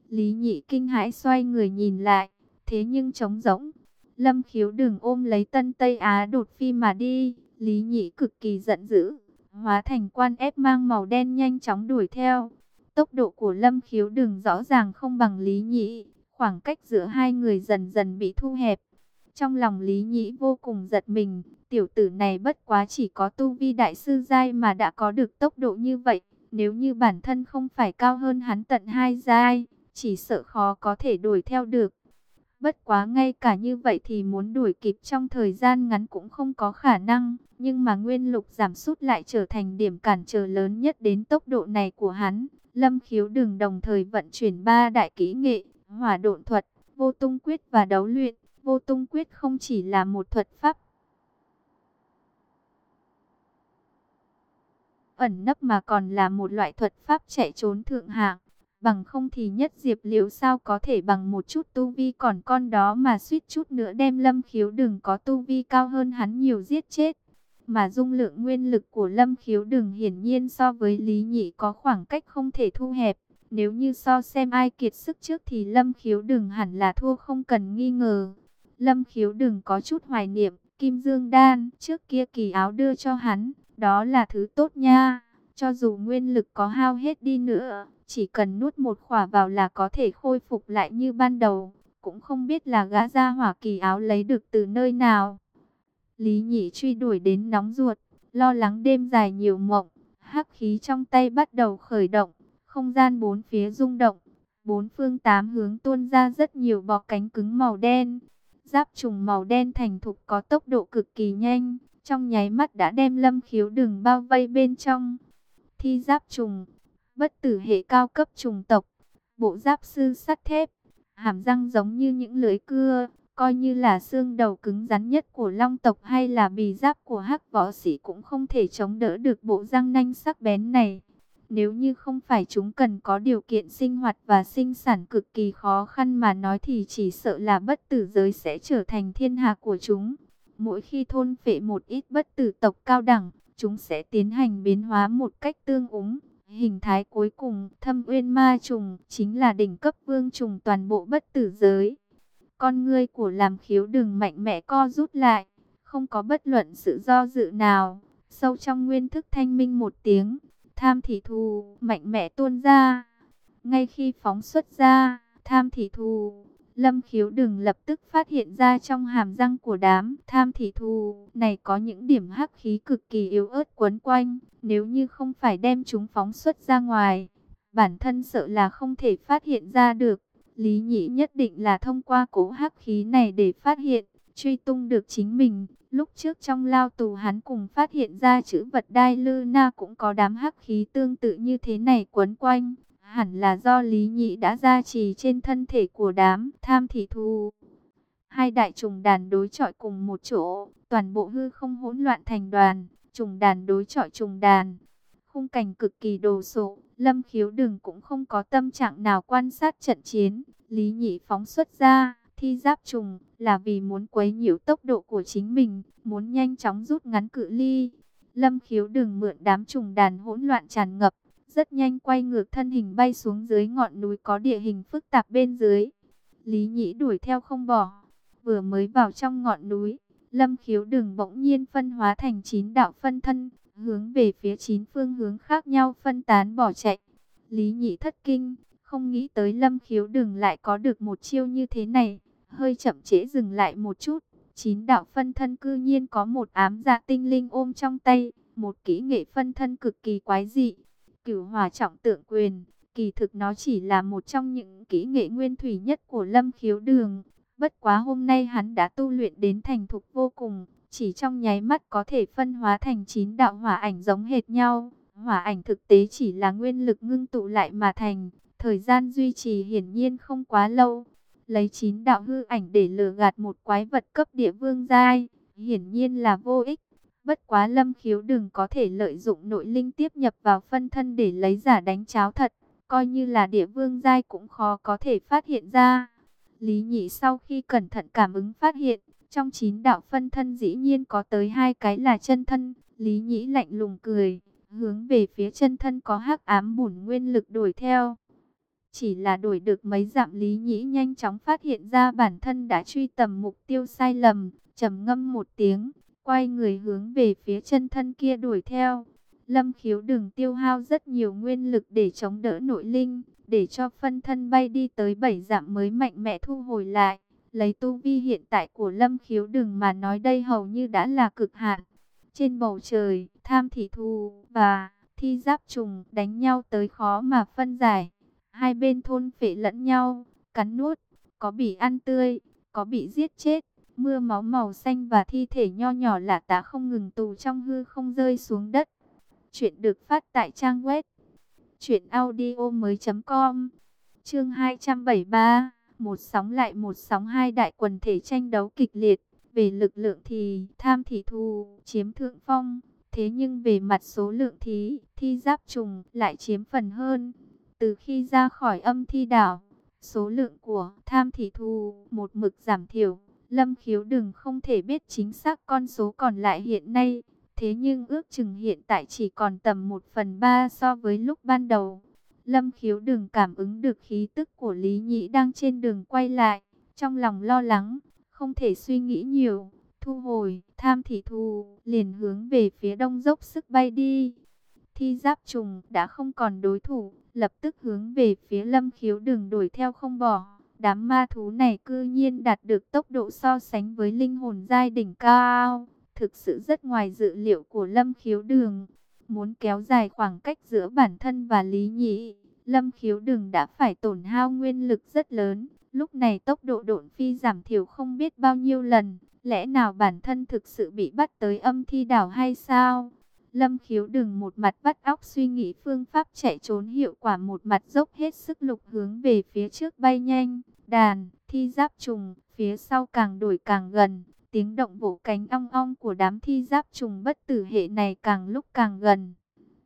Lý nhị kinh hãi xoay người nhìn lại. Thế nhưng trống rỗng. Lâm khiếu đừng ôm lấy tân Tây Á đột phi mà đi. Lý nhị cực kỳ giận dữ. Hóa thành quan ép mang màu đen nhanh chóng đuổi theo. Tốc độ của Lâm khiếu đừng rõ ràng không bằng Lý nhị. Khoảng cách giữa hai người dần dần bị thu hẹp. Trong lòng Lý Nhĩ vô cùng giật mình, tiểu tử này bất quá chỉ có tu vi đại sư giai mà đã có được tốc độ như vậy. Nếu như bản thân không phải cao hơn hắn tận hai giai, chỉ sợ khó có thể đuổi theo được. Bất quá ngay cả như vậy thì muốn đuổi kịp trong thời gian ngắn cũng không có khả năng. Nhưng mà nguyên lục giảm sút lại trở thành điểm cản trở lớn nhất đến tốc độ này của hắn. Lâm khiếu đừng đồng thời vận chuyển ba đại kỹ nghệ, hỏa độn thuật, vô tung quyết và đấu luyện. Vô tung quyết không chỉ là một thuật pháp ẩn nấp mà còn là một loại thuật pháp chạy trốn thượng hạng. Bằng không thì nhất diệp liễu sao có thể bằng một chút tu vi còn con đó mà suýt chút nữa đem lâm khiếu đừng có tu vi cao hơn hắn nhiều giết chết. Mà dung lượng nguyên lực của lâm khiếu đừng hiển nhiên so với lý nhị có khoảng cách không thể thu hẹp. Nếu như so xem ai kiệt sức trước thì lâm khiếu đừng hẳn là thua không cần nghi ngờ. Lâm khiếu đừng có chút hoài niệm, kim dương đan trước kia kỳ áo đưa cho hắn đó là thứ tốt nha. Cho dù nguyên lực có hao hết đi nữa, chỉ cần nuốt một khỏa vào là có thể khôi phục lại như ban đầu. Cũng không biết là gã ra hỏa kỳ áo lấy được từ nơi nào. Lý nhị truy đuổi đến nóng ruột, lo lắng đêm dài nhiều mộng. Hắc khí trong tay bắt đầu khởi động, không gian bốn phía rung động. Bốn phương tám hướng tuôn ra rất nhiều bọ cánh cứng màu đen. Giáp trùng màu đen thành thục có tốc độ cực kỳ nhanh trong nháy mắt đã đem lâm khiếu đường bao vây bên trong. Thi giáp trùng, bất tử hệ cao cấp trùng tộc, bộ giáp sư sắt thép, hàm răng giống như những lưới cưa, coi như là xương đầu cứng rắn nhất của long tộc hay là bì giáp của hắc võ sĩ cũng không thể chống đỡ được bộ răng nanh sắc bén này. Nếu như không phải chúng cần có điều kiện sinh hoạt và sinh sản cực kỳ khó khăn mà nói thì chỉ sợ là bất tử giới sẽ trở thành thiên hạ của chúng. Mỗi khi thôn phệ một ít bất tử tộc cao đẳng, chúng sẽ tiến hành biến hóa một cách tương ứng. Hình thái cuối cùng, thâm uyên ma trùng, chính là đỉnh cấp vương trùng toàn bộ bất tử giới. Con ngươi của làm khiếu đừng mạnh mẽ co rút lại, không có bất luận sự do dự nào. Sâu trong nguyên thức thanh minh một tiếng, tham thị thù mạnh mẽ tuôn ra. Ngay khi phóng xuất ra, tham thị thù Lâm khiếu đừng lập tức phát hiện ra trong hàm răng của đám tham thị thù này có những điểm hắc khí cực kỳ yếu ớt quấn quanh. Nếu như không phải đem chúng phóng xuất ra ngoài, bản thân sợ là không thể phát hiện ra được. Lý nhị nhất định là thông qua cố hắc khí này để phát hiện, truy tung được chính mình. Lúc trước trong lao tù hắn cùng phát hiện ra chữ vật đai lư na cũng có đám hắc khí tương tự như thế này quấn quanh hẳn là do Lý Nhị đã gia trì trên thân thể của đám tham thị thu. Hai đại trùng đàn đối chọi cùng một chỗ, toàn bộ hư không hỗn loạn thành đoàn, trùng đàn đối chọi trùng đàn. Khung cảnh cực kỳ đồ sộ, Lâm Khiếu Đừng cũng không có tâm trạng nào quan sát trận chiến. Lý Nhị phóng xuất ra, thi giáp trùng, là vì muốn quấy nhiễu tốc độ của chính mình, muốn nhanh chóng rút ngắn cự ly. Lâm Khiếu Đừng mượn đám trùng đàn hỗn loạn tràn ngập, rất nhanh quay ngược thân hình bay xuống dưới ngọn núi có địa hình phức tạp bên dưới. Lý Nhĩ đuổi theo không bỏ, vừa mới vào trong ngọn núi, Lâm Khiếu đừng bỗng nhiên phân hóa thành chín đạo phân thân, hướng về phía chín phương hướng khác nhau phân tán bỏ chạy. Lý nhị thất kinh, không nghĩ tới Lâm Khiếu đừng lại có được một chiêu như thế này, hơi chậm trễ dừng lại một chút. Chín đạo phân thân cư nhiên có một ám dạ tinh linh ôm trong tay, một kỹ nghệ phân thân cực kỳ quái dị. Cửu hỏa trọng tượng quyền, kỳ thực nó chỉ là một trong những kỹ nghệ nguyên thủy nhất của lâm khiếu đường. Bất quá hôm nay hắn đã tu luyện đến thành thục vô cùng, chỉ trong nháy mắt có thể phân hóa thành chín đạo hỏa ảnh giống hệt nhau. Hỏa ảnh thực tế chỉ là nguyên lực ngưng tụ lại mà thành, thời gian duy trì hiển nhiên không quá lâu. Lấy chín đạo hư ảnh để lừa gạt một quái vật cấp địa vương giai, hiển nhiên là vô ích. Bất quá lâm khiếu đừng có thể lợi dụng nội linh tiếp nhập vào phân thân để lấy giả đánh cháo thật, coi như là địa vương giai cũng khó có thể phát hiện ra. Lý nhị sau khi cẩn thận cảm ứng phát hiện, trong chín đạo phân thân dĩ nhiên có tới hai cái là chân thân, Lý nhị lạnh lùng cười, hướng về phía chân thân có hắc ám bùn nguyên lực đuổi theo. Chỉ là đuổi được mấy dặm Lý Nhĩ nhanh chóng phát hiện ra bản thân đã truy tầm mục tiêu sai lầm, trầm ngâm một tiếng, quay người hướng về phía chân thân kia đuổi theo. Lâm khiếu đừng tiêu hao rất nhiều nguyên lực để chống đỡ nội linh, để cho phân thân bay đi tới bảy dặm mới mạnh mẽ thu hồi lại. Lấy tu vi hiện tại của lâm khiếu đừng mà nói đây hầu như đã là cực hạn. Trên bầu trời, tham thị thù và thi giáp trùng đánh nhau tới khó mà phân giải. Hai bên thôn phệ lẫn nhau, cắn nuốt, có bị ăn tươi, có bị giết chết. Mưa máu màu xanh và thi thể nho nhỏ lạ tả không ngừng tù trong hư không rơi xuống đất. Chuyện được phát tại trang web truyệnaudiomoi.com. Chương 273, một sóng lại một sóng hai đại quần thể tranh đấu kịch liệt, về lực lượng thì tham thị thù chiếm thượng phong, thế nhưng về mặt số lượng thì thi giáp trùng lại chiếm phần hơn. Từ khi ra khỏi âm thi đảo, số lượng của tham thị thu một mực giảm thiểu. Lâm khiếu đừng không thể biết chính xác con số còn lại hiện nay. Thế nhưng ước chừng hiện tại chỉ còn tầm 1 phần 3 so với lúc ban đầu. Lâm khiếu đừng cảm ứng được khí tức của Lý Nhĩ đang trên đường quay lại. Trong lòng lo lắng, không thể suy nghĩ nhiều. Thu hồi, tham thị thu liền hướng về phía đông dốc sức bay đi. Thi giáp trùng đã không còn đối thủ, lập tức hướng về phía lâm khiếu đường đuổi theo không bỏ. Đám ma thú này cư nhiên đạt được tốc độ so sánh với linh hồn giai đỉnh cao. Thực sự rất ngoài dự liệu của lâm khiếu đường. Muốn kéo dài khoảng cách giữa bản thân và lý nhị. Lâm khiếu đường đã phải tổn hao nguyên lực rất lớn. Lúc này tốc độ độn phi giảm thiểu không biết bao nhiêu lần. Lẽ nào bản thân thực sự bị bắt tới âm thi đảo hay sao? Lâm khiếu đừng một mặt bắt óc suy nghĩ phương pháp chạy trốn hiệu quả một mặt dốc hết sức lục hướng về phía trước bay nhanh. Đàn, thi giáp trùng, phía sau càng đổi càng gần. Tiếng động vỗ cánh ong ong của đám thi giáp trùng bất tử hệ này càng lúc càng gần.